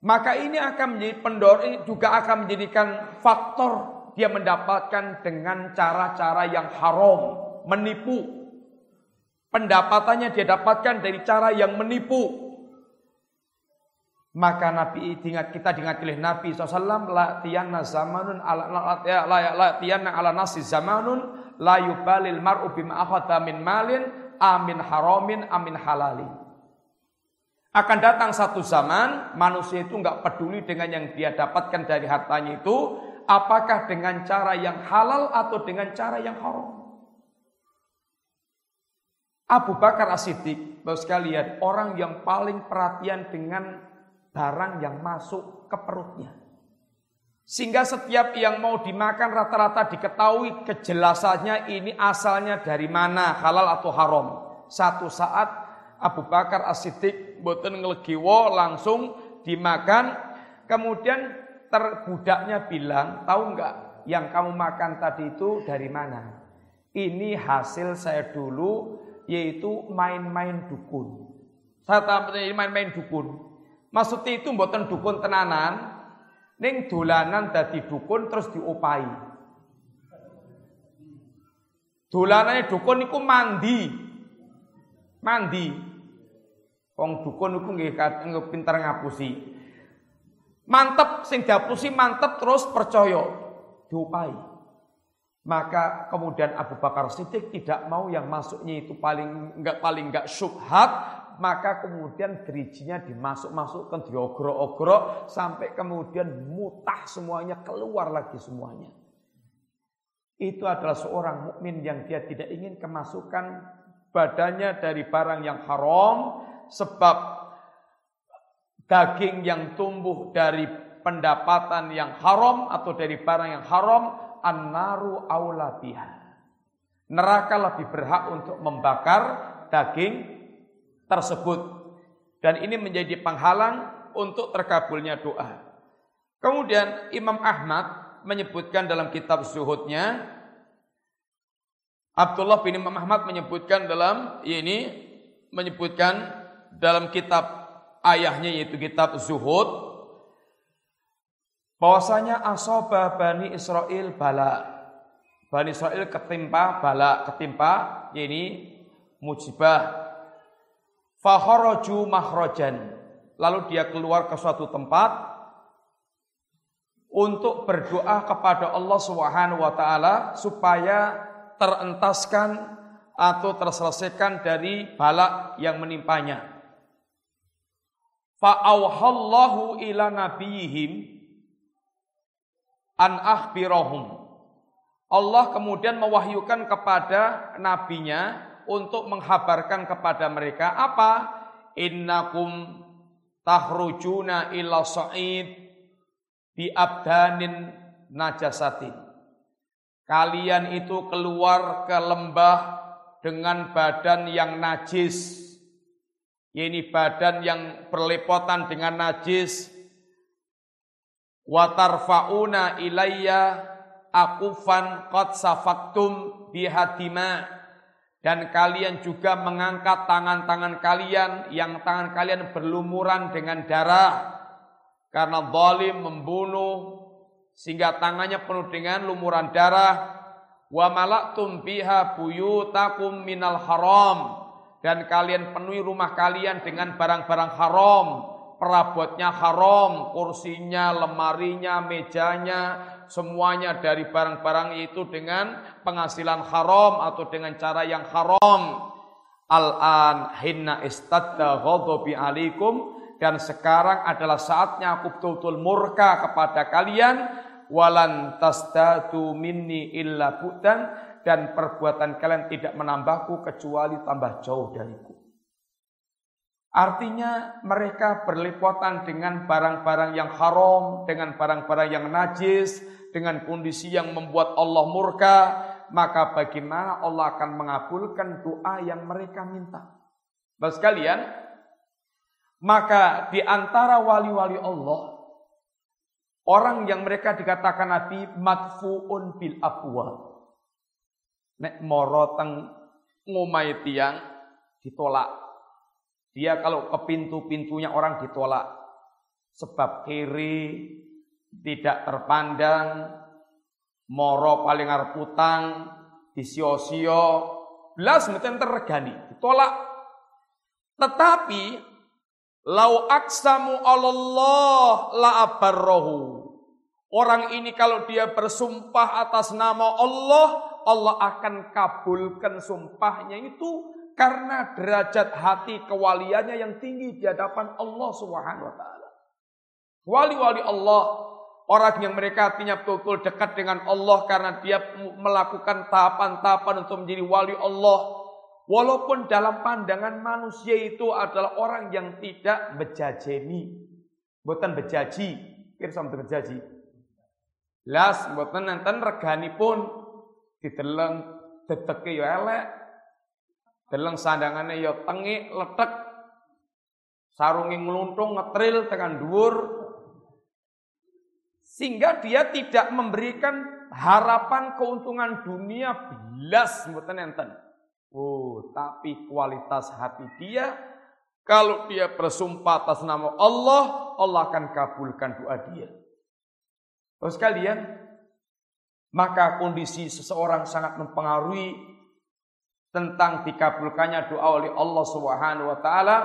Maka ini akan menjadi pendor, juga akan menjadikan faktor dia mendapatkan dengan cara-cara yang haram, menipu. Pendapatannya dia dapatkan dari cara yang menipu. Maka Nabi ingat kita diingat oleh Nabi SAW latiyanna zamanun ala latiyanna ala nasi zamanun la yubalil mar'u bima akhadha min malin amin haramin amin halali. Akan datang satu zaman manusia itu nggak peduli dengan yang dia dapatkan dari hartanya itu, apakah dengan cara yang halal atau dengan cara yang haram. Abu Bakar As-Siddiq, sekalian, orang yang paling perhatian dengan barang yang masuk ke perutnya. Sehingga setiap yang mau dimakan rata-rata diketahui kejelasannya ini asalnya dari mana, halal atau haram. Satu saat Abu Bakar As-Siddiq boten ngelegiwo langsung dimakan. Kemudian terbudaknya bilang, tahu enggak yang kamu makan tadi itu dari mana? Ini hasil saya dulu yaitu main-main dukun. Saya tahu ini main-main dukun. Maksudnya itu boten dukun tenanan, ning dolanan dadi dukun terus diopai. Dolanane dukun iku mandi. Mandi. Wong dukun iku nggih pinter ngapusi. Mantep sing diapusi mantep terus percaya diupai. Maka kemudian Abu Bakar Siddiq tidak mau yang masuknya itu paling enggak paling enggak syubhat, maka kemudian dirijinya dimasuk-masukkan diogro-ogro sampai kemudian mutah semuanya keluar lagi semuanya. Itu adalah seorang mukmin yang dia tidak ingin kemasukan badannya dari barang yang haram, sebab daging yang tumbuh dari pendapatan yang haram atau dari barang yang haram annaru aula biha. Neraka lebih berhak untuk membakar daging tersebut dan ini menjadi penghalang untuk terkabulnya doa. Kemudian Imam Ahmad menyebutkan dalam kitab zuhudnya Abdullah bin Imam Ahmad menyebutkan dalam ini menyebutkan dalam kitab ayahnya yaitu kitab Zuhud bahwasanya asoba Bani Israel bala. Bani Israel ketimpa bala, ketimpa ini mujibah. Fakhoroju mahrojan. Lalu dia keluar ke suatu tempat untuk berdoa kepada Allah Subhanahu wa taala supaya terentaskan atau terselesaikan dari balak yang menimpanya. Fa'auhallahu ila nabiyihim an akhbirahum. Allah kemudian mewahyukan kepada nabinya untuk menghabarkan kepada mereka apa? Innakum tahrujuna ila sa'id bi abdanin najasatin. Kalian itu keluar ke lembah dengan badan yang najis ini badan yang berlepotan dengan najis watarfauna ilayya akufan qad safaktum bihadima dan kalian juga mengangkat tangan-tangan kalian yang tangan kalian berlumuran dengan darah. Karena zalim membunuh sehingga tangannya penuh dengan lumuran darah. Wa malaktum biha buyutakum minal haram. Dan kalian penuhi rumah kalian dengan barang-barang haram, perabotnya haram, kursinya, lemarinya, mejanya, semuanya dari barang-barang itu dengan penghasilan haram atau dengan cara yang haram. Al-an hinna istadda ghadabi alaikum dan sekarang adalah saatnya aku betul-betul murka kepada kalian walan tasdatu minni illa dan perbuatan kalian tidak menambahku kecuali tambah jauh dariku. Artinya mereka berliputan dengan barang-barang yang haram, dengan barang-barang yang najis, dengan kondisi yang membuat Allah murka, maka bagaimana Allah akan mengabulkan doa yang mereka minta. Bapak sekalian, maka di antara wali-wali Allah, orang yang mereka dikatakan Nabi madfuun bil abwa, nek moro teng ngomai tiang ditolak. Dia kalau ke pintu-pintunya orang ditolak. Sebab kiri, tidak terpandang, moro paling arep utang, disio-sio, belas mboten terregani, ditolak. Tetapi lau aksamu Allah la abarrohu. Orang ini kalau dia bersumpah atas nama Allah, Allah akan kabulkan sumpahnya itu karena derajat hati kewaliannya yang tinggi di hadapan Allah Subhanahu wa taala. Wali-wali Allah, orang yang mereka hatinya betul dekat dengan Allah karena dia melakukan tahapan-tahapan untuk menjadi wali Allah. Walaupun dalam pandangan manusia itu adalah orang yang tidak bejajeni. Bukan bejaji. Kira sama bejaji. Las, buatan nanten regani pun dideleng dedeke ya elek, Deleng sandangannya ya tengi, letek. Sarungi ngeluntung, ngetril dengan dhuwur. Sehingga dia tidak memberikan harapan keuntungan dunia belas mboten enten. Oh, tapi kualitas hati dia kalau dia bersumpah atas nama Allah, Allah akan kabulkan doa dia. Terus kalian, maka kondisi seseorang sangat mempengaruhi tentang dikabulkannya doa oleh Allah Subhanahu wa taala,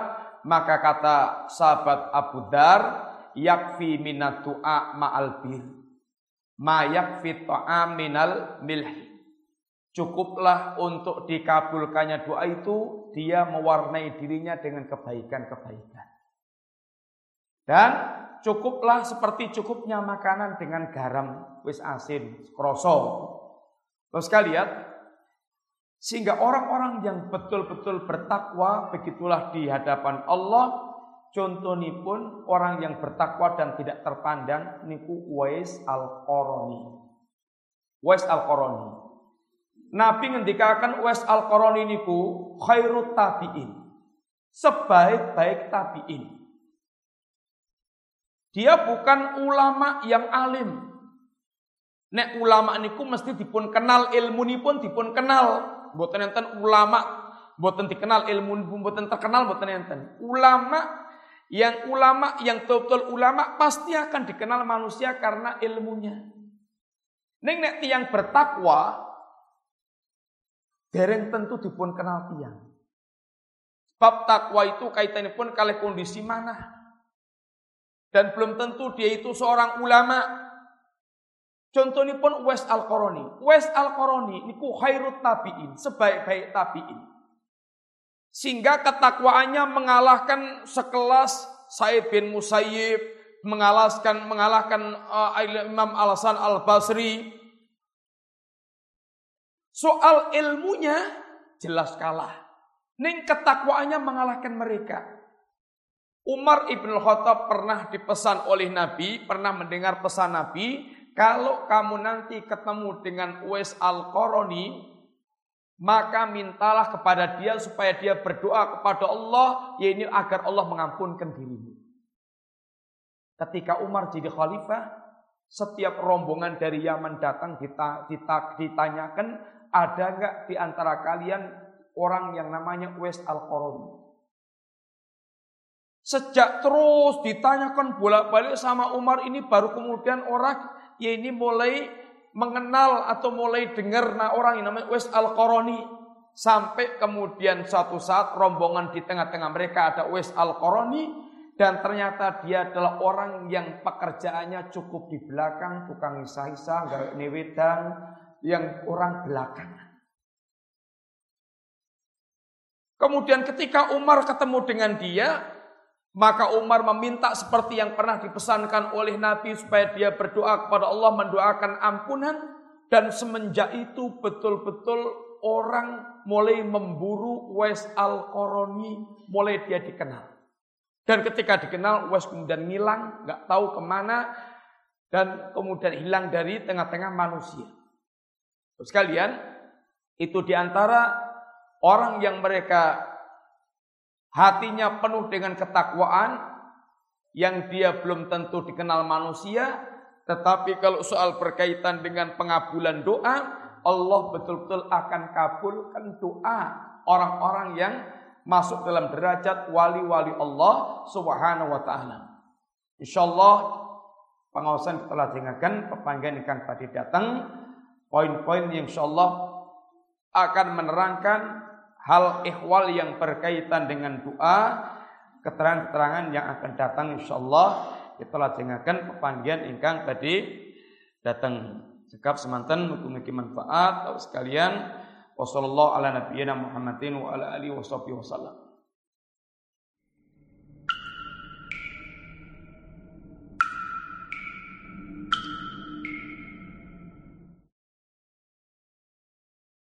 maka kata sahabat Abu Dar, yakfi minat doa ma'al bir. Ma yakfi minal milh. Cukuplah untuk dikabulkannya doa itu dia mewarnai dirinya dengan kebaikan-kebaikan. Dan cukuplah seperti cukupnya makanan dengan garam wis asin, kroso. Terus kalian sehingga orang-orang yang betul-betul bertakwa begitulah di hadapan Allah. Contoh ini pun orang yang bertakwa dan tidak terpandang niku Wais al-Qarani. Wais al-Qarani. Nabi ngendikakan Wais al-Qarani niku khairut tabi'in. Sebaik-baik tabi'in. Dia bukan ulama yang alim. Nek ulama niku mesti dipun kenal ilmu pun dipun kenal Buatan enten ulama, buatan dikenal ilmu, buatan terkenal, buatan enten. Ulama yang ulama yang betul-betul ulama pasti akan dikenal manusia karena ilmunya. Neng nek tiang bertakwa, dereng tentu dipun kenal tiang. Sebab takwa itu kaitannya pun kali kondisi mana. Dan belum tentu dia itu seorang ulama, Contohnya pun West Al-Qarani. West Al-Qarani niku khairut tabi'in, sebaik-baik tabi'in. Sehingga ketakwaannya mengalahkan sekelas Said bin Musayyib, mengalahkan mengalahkan uh, Imam Al-Hasan Al-Basri. Soal ilmunya jelas kalah. Ning ketakwaannya mengalahkan mereka. Umar ibn Khattab pernah dipesan oleh Nabi, pernah mendengar pesan Nabi, kalau kamu nanti ketemu dengan Uwais Al-Qarani, maka mintalah kepada dia supaya dia berdoa kepada Allah, yaitu agar Allah mengampunkan dirimu. Ketika Umar jadi khalifah, setiap rombongan dari Yaman datang ditanyakan, ada nggak di antara kalian orang yang namanya Uwais Al-Qarani? Sejak terus ditanyakan bolak-balik sama Umar ini baru kemudian orang ya ini mulai mengenal atau mulai dengar nah orang yang namanya Wes Al-Qarani. Sampai kemudian suatu saat rombongan di tengah-tengah mereka ada Wes Al-Qarani. Dan ternyata dia adalah orang yang pekerjaannya cukup di belakang tukang isah-isah garuk newedang yang orang belakangan. Kemudian ketika Umar ketemu dengan dia, maka Umar meminta seperti yang pernah dipesankan oleh Nabi supaya dia berdoa kepada Allah mendoakan ampunan dan semenjak itu betul-betul orang mulai memburu Wes Al-Qarani, mulai dia dikenal. Dan ketika dikenal, Wes kemudian ngilang, nggak tahu ke mana, dan kemudian hilang dari tengah-tengah manusia. Terus kalian, itu di antara orang yang mereka hatinya penuh dengan ketakwaan yang dia belum tentu dikenal manusia, tetapi kalau soal berkaitan dengan pengabulan doa, Allah betul-betul akan kabulkan doa orang-orang yang masuk dalam derajat wali-wali Allah Subhanahu wa taala. Insyaallah pengawasan kita lajengaken pepanggian ikan pada datang poin-poin yang insyaallah akan menerangkan hal ihwal yang berkaitan dengan doa, keterangan-keterangan yang akan datang insyaallah kita lajengaken pepanggian ingkang tadi datang. Sekap semantan mugi manfaat sekalian. Wassallallahu ala nabiyyina Muhammadin wa ala alihi wasallam.